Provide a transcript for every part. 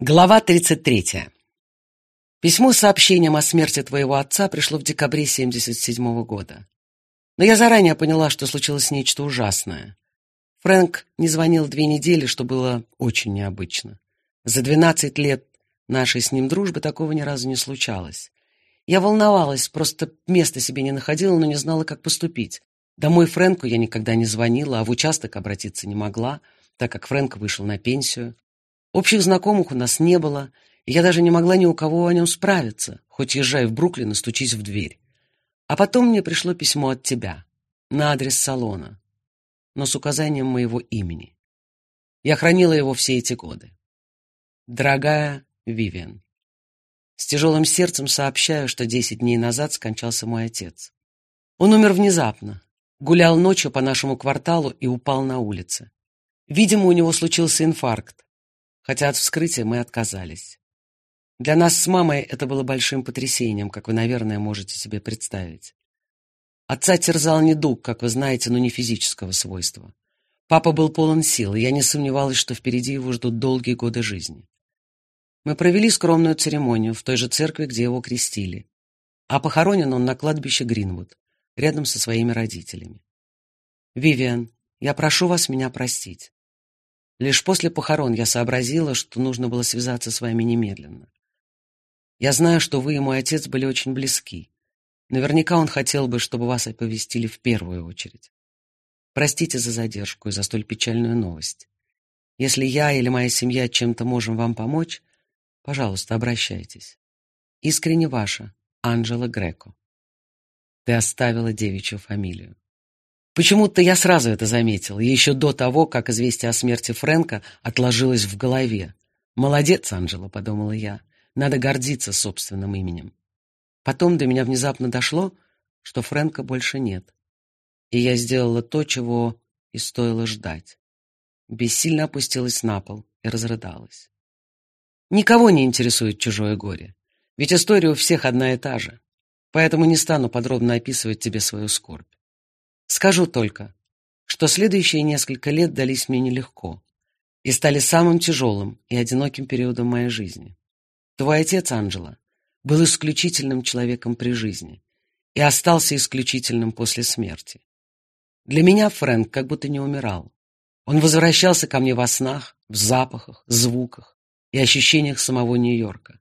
Глава 33. Письмо с сообщением о смерти твоего отца пришло в декабре 77 -го года. Но я заранее поняла, что случилось нечто ужасное. Фрэнк не звонил две недели, что было очень необычно. За 12 лет нашей с ним дружбы такого ни разу не случалось. Я волновалась, просто места себе не находила, но не знала, как поступить. Домой Фрэнку я никогда не звонила, а в участок обратиться не могла, так как Фрэнк вышел на пенсию. Общих знакомых у нас не было, и я даже не могла ни у кого о нем справиться, хоть езжай в Бруклин и стучись в дверь. А потом мне пришло письмо от тебя на адрес салона, но с указанием моего имени. Я хранила его все эти годы. Дорогая Вивиан, с тяжелым сердцем сообщаю, что десять дней назад скончался мой отец. Он умер внезапно, гулял ночью по нашему кварталу и упал на улице. Видимо, у него случился инфаркт, хотя от вскрытия мы отказались. Для нас с мамой это было большим потрясением, как вы, наверное, можете себе представить. Отца терзал недуг, как вы знаете, но не физического свойства. Папа был полон сил, и я не сомневалась, что впереди его ждут долгие годы жизни. Мы провели скромную церемонию в той же церкви, где его крестили. А похоронен он на кладбище Гринвуд, рядом со своими родителями. Вивиан, я прошу вас меня простить. Лишь после похорон я сообразила, что нужно было связаться с вами немедленно. Я знаю, что вы и мой отец были очень близки. Наверняка он хотел бы, чтобы вас оповестили в первую очередь. Простите за задержку и за столь печальную новость. Если я или моя семья чем-то можем вам помочь, пожалуйста, обращайтесь. Искренне ваша, Анжела Греко. Ты оставила девичью фамилию. Почему-то я сразу это заметил, еще до того, как известие о смерти Фрэнка отложилось в голове. «Молодец, Анжела», — подумала я, — «надо гордиться собственным именем». Потом до меня внезапно дошло, что Фрэнка больше нет. И я сделала то, чего и стоило ждать. Бессильно опустилась на пол и разрыдалась. Никого не интересует чужое горе, ведь история у всех одна и та же, поэтому не стану подробно описывать тебе свою скорбь. Скажу только, что следующие несколько лет дались мне нелегко и стали самым тяжелым и одиноким периодом моей жизни. Твой отец, Анжела, был исключительным человеком при жизни и остался исключительным после смерти. Для меня Фрэнк как будто не умирал. Он возвращался ко мне во снах, в запахах, звуках и ощущениях самого Нью-Йорка,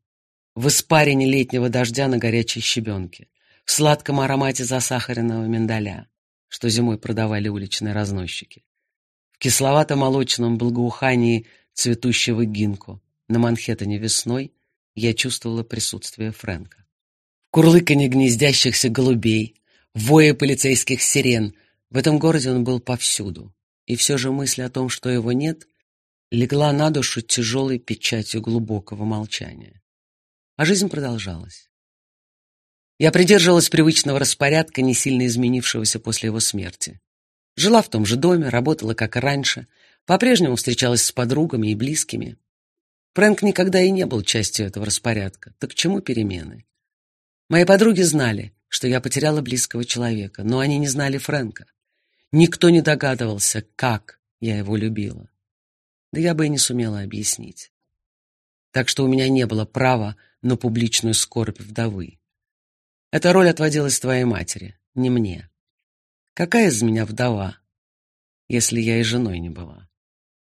в испарине летнего дождя на горячей щебенке, в сладком аромате засахаренного миндаля, что зимой продавали уличные разносчики. В кисловато-молочном благоухании цветущего гинко на Манхэттене весной я чувствовала присутствие Фрэнка. В курлыканье гнездящихся голубей, вое полицейских сирен, в этом городе он был повсюду. И все же мысль о том, что его нет, легла на душу тяжелой печатью глубокого молчания. А жизнь продолжалась. Я придерживалась привычного распорядка, не сильно изменившегося после его смерти. Жила в том же доме, работала как и раньше, по-прежнему встречалась с подругами и близкими. Фрэнк никогда и не был частью этого распорядка. Так к чему перемены? Мои подруги знали, что я потеряла близкого человека, но они не знали Фрэнка. Никто не догадывался, как я его любила. Да я бы и не сумела объяснить. Так что у меня не было права на публичную скорбь вдовы. Эта роль отводилась твоей матери, не мне. Какая из меня вдова, если я и женой не была?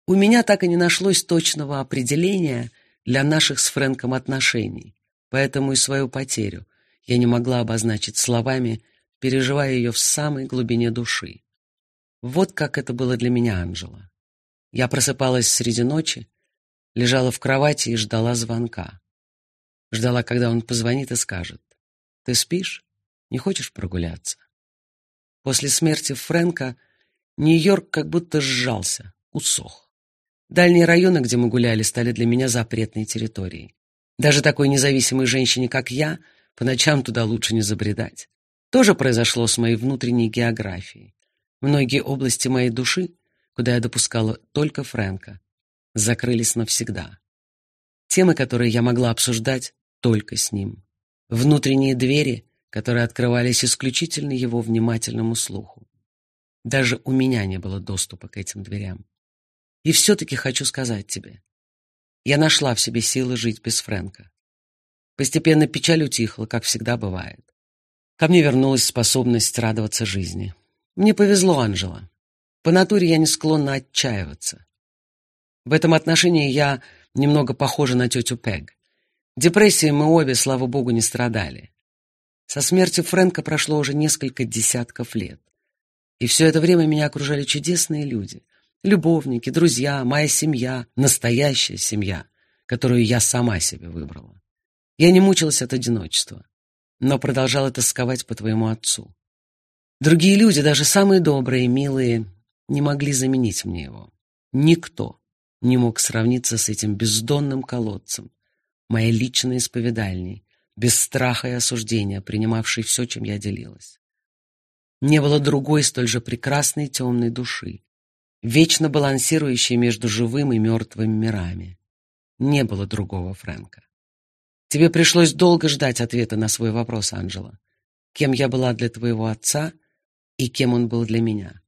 У меня так и не нашлось точного определения для наших с Фрэнком отношений, поэтому и свою потерю я не могла обозначить словами, переживая ее в самой глубине души. Вот как это было для меня, Анжела. Я просыпалась среди ночи, лежала в кровати и ждала звонка. Ждала, когда он позвонит и скажет. Ты спишь? Не хочешь прогуляться? После смерти Фрэнка Нью-Йорк как будто сжался, усох. Дальние районы, где мы гуляли, стали для меня запретной территорией. Даже такой независимой женщине, как я, по ночам туда лучше не забредать. То же произошло с моей внутренней географией. Многие области моей души, куда я допускала только Фрэнка, закрылись навсегда. Темы, которые я могла обсуждать только с ним внутренние двери, которые открывались исключительно его внимательному слуху. Даже у меня не было доступа к этим дверям. И все-таки хочу сказать тебе, Я нашла в себе силы жить без Фрэнка. Постепенно печаль утихла, как всегда бывает. Ко мне вернулась способность радоваться жизни. Мне повезло, Анжела. По натуре я не склонна отчаиваться. В этом отношении я немного похожа на тетю Пег. Депрессией мы обе, слава богу, не страдали. Со смерти Фрэнка прошло уже несколько десятков лет. И все это время меня окружали чудесные люди. Любовники, друзья, моя семья, настоящая семья, которую я сама себе выбрала. Я не мучилась от одиночества, но продолжала тосковать по твоему отцу. Другие люди, даже самые добрые милые, не могли заменить мне его. Никто не мог сравниться с этим бездонным колодцем, моей личной исповедальней, без страха и осуждения, принимавшей все, чем я делилась. Не было другой столь же прекрасной темной души, вечно балансирующей между живым и мертвым мирами. Не было другого Фрэнка. Тебе пришлось долго ждать ответа на свой вопрос, Анжела. Кем я была для твоего отца и кем он был для меня?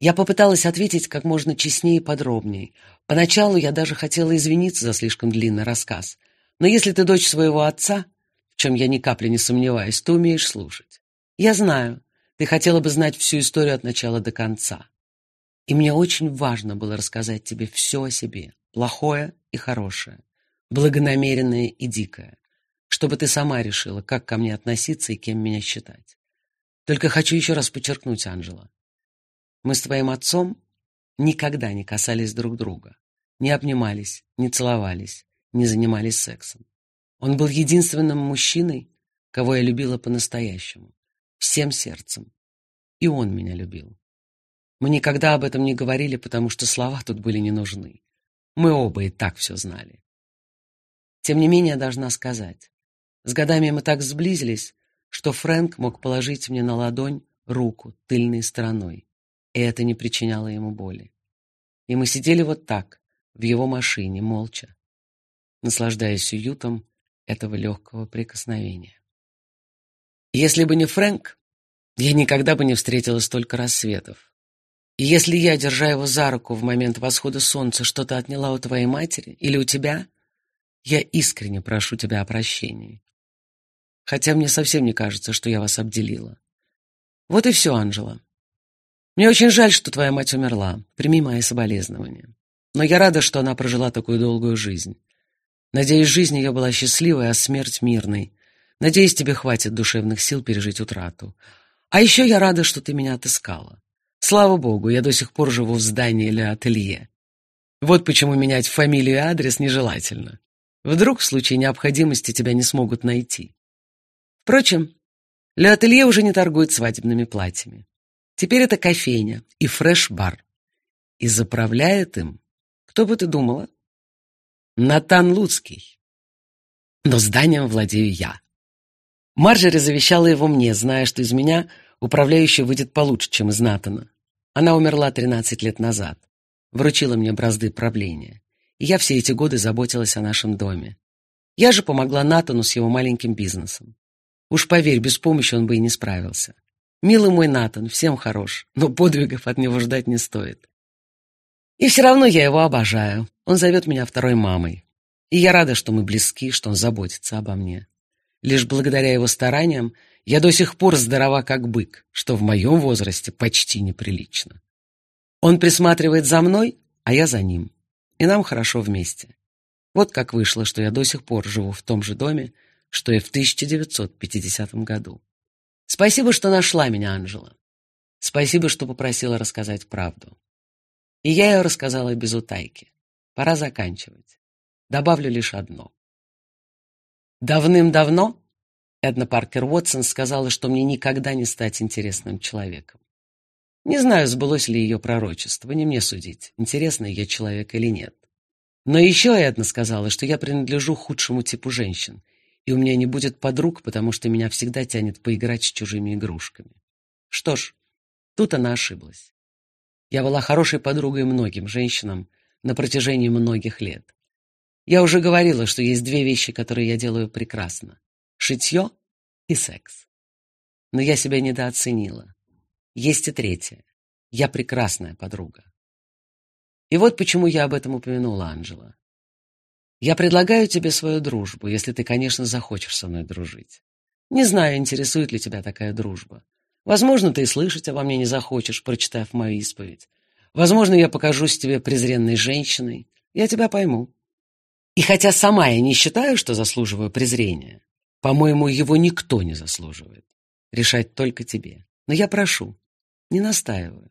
Я попыталась ответить как можно честнее и подробнее. Поначалу я даже хотела извиниться за слишком длинный рассказ. Но если ты дочь своего отца, в чем я ни капли не сомневаюсь, то умеешь слушать. Я знаю, ты хотела бы знать всю историю от начала до конца. И мне очень важно было рассказать тебе все о себе, плохое и хорошее, благонамеренное и дикое, чтобы ты сама решила, как ко мне относиться и кем меня считать. Только хочу еще раз подчеркнуть, Анжела, мы с твоим отцом никогда не касались друг друга, не обнимались, не целовались, не занимались сексом. Он был единственным мужчиной, кого я любила по-настоящему, всем сердцем. И он меня любил. Мы никогда об этом не говорили, потому что слова тут были не нужны. Мы оба и так все знали. Тем не менее, должна сказать, с годами мы так сблизились, что Фрэнк мог положить мне на ладонь руку тыльной стороной и это не причиняло ему боли. И мы сидели вот так, в его машине, молча, наслаждаясь уютом этого легкого прикосновения. Если бы не Фрэнк, я никогда бы не встретила столько рассветов. И если я, держа его за руку в момент восхода солнца, что-то отняла у твоей матери или у тебя, я искренне прошу тебя о прощении. Хотя мне совсем не кажется, что я вас обделила. Вот и все, Анжела. Мне очень жаль, что твоя мать умерла. Прими мои соболезнования. Но я рада, что она прожила такую долгую жизнь. Надеюсь, жизнь ее была счастливой, а смерть мирной. Надеюсь, тебе хватит душевных сил пережить утрату. А еще я рада, что ты меня отыскала. Слава богу, я до сих пор живу в здании или ателье. Вот почему менять фамилию и адрес нежелательно. Вдруг в случае необходимости тебя не смогут найти. Впрочем, Ле Ателье уже не торгует свадебными платьями. Теперь это кофейня и фреш-бар. И заправляет им, кто бы ты думала? Натан Луцкий. Но зданием владею я. Марджери завещала его мне, зная, что из меня управляющий выйдет получше, чем из Натана. Она умерла 13 лет назад. Вручила мне бразды правления. И я все эти годы заботилась о нашем доме. Я же помогла Натану с его маленьким бизнесом. Уж поверь, без помощи он бы и не справился. Милый мой Натан, всем хорош, но подвигов от него ждать не стоит. И все равно я его обожаю. Он зовет меня второй мамой. И я рада, что мы близки, что он заботится обо мне. Лишь благодаря его стараниям я до сих пор здорова как бык, что в моем возрасте почти неприлично. Он присматривает за мной, а я за ним. И нам хорошо вместе. Вот как вышло, что я до сих пор живу в том же доме, что и в 1950 году. Спасибо, что нашла меня, Анжела. Спасибо, что попросила рассказать правду. И я ее рассказала без утайки. Пора заканчивать. Добавлю лишь одно. Давным-давно Эдна Паркер Уотсон сказала, что мне никогда не стать интересным человеком. Не знаю, сбылось ли ее пророчество, не мне судить, интересный я человек или нет. Но еще Эдна сказала, что я принадлежу худшему типу женщин, и у меня не будет подруг, потому что меня всегда тянет поиграть с чужими игрушками. Что ж, тут она ошиблась. Я была хорошей подругой многим женщинам на протяжении многих лет. Я уже говорила, что есть две вещи, которые я делаю прекрасно. Шитье и секс. Но я себя недооценила. Есть и третье. Я прекрасная подруга. И вот почему я об этом упомянула, Анжела. Я предлагаю тебе свою дружбу, если ты, конечно, захочешь со мной дружить. Не знаю, интересует ли тебя такая дружба. Возможно, ты и слышать обо мне не захочешь, прочитав мою исповедь. Возможно, я покажусь тебе презренной женщиной. Я тебя пойму. И хотя сама я не считаю, что заслуживаю презрения, по-моему, его никто не заслуживает. Решать только тебе. Но я прошу, не настаиваю,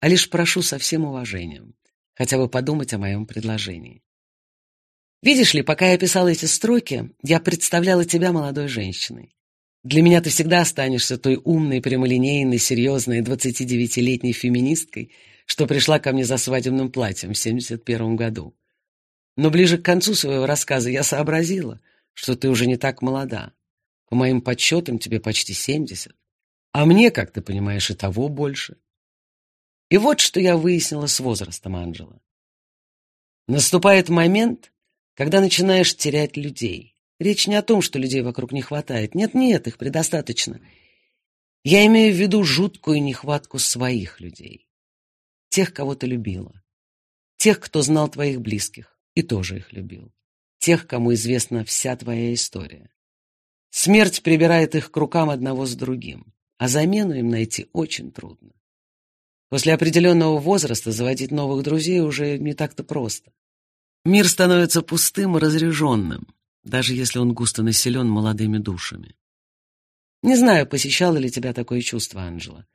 а лишь прошу со всем уважением хотя бы подумать о моем предложении. Видишь ли, пока я писала эти строки, я представляла тебя молодой женщиной. Для меня ты всегда останешься той умной, прямолинейной, серьезной 29-летней феминисткой, что пришла ко мне за свадебным платьем в 71 году. Но ближе к концу своего рассказа я сообразила, что ты уже не так молода. По моим подсчетам, тебе почти 70. А мне, как ты понимаешь, и того больше. И вот что я выяснила с возрастом Анджела. Наступает момент, когда начинаешь терять людей. Речь не о том, что людей вокруг не хватает. Нет-нет, их предостаточно. Я имею в виду жуткую нехватку своих людей. Тех, кого ты любила. Тех, кто знал твоих близких и тоже их любил. Тех, кому известна вся твоя история. Смерть прибирает их к рукам одного с другим, а замену им найти очень трудно. После определенного возраста заводить новых друзей уже не так-то просто. Мир становится пустым и разреженным, даже если он густо населен молодыми душами. Не знаю, посещало ли тебя такое чувство, Анжела,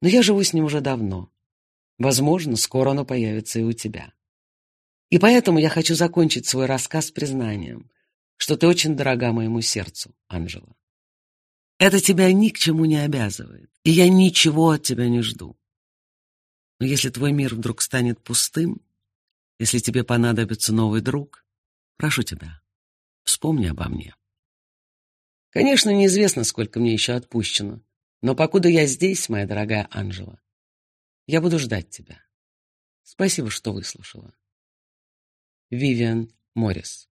но я живу с ним уже давно. Возможно, скоро оно появится и у тебя. И поэтому я хочу закончить свой рассказ признанием, что ты очень дорога моему сердцу, Анжела. Это тебя ни к чему не обязывает, и я ничего от тебя не жду. Но если твой мир вдруг станет пустым, если тебе понадобится новый друг, прошу тебя, вспомни обо мне. Конечно, неизвестно, сколько мне еще отпущено, но покуда я здесь, моя дорогая Анжела, я буду ждать тебя. Спасибо, что выслушала. Вивиан Моррис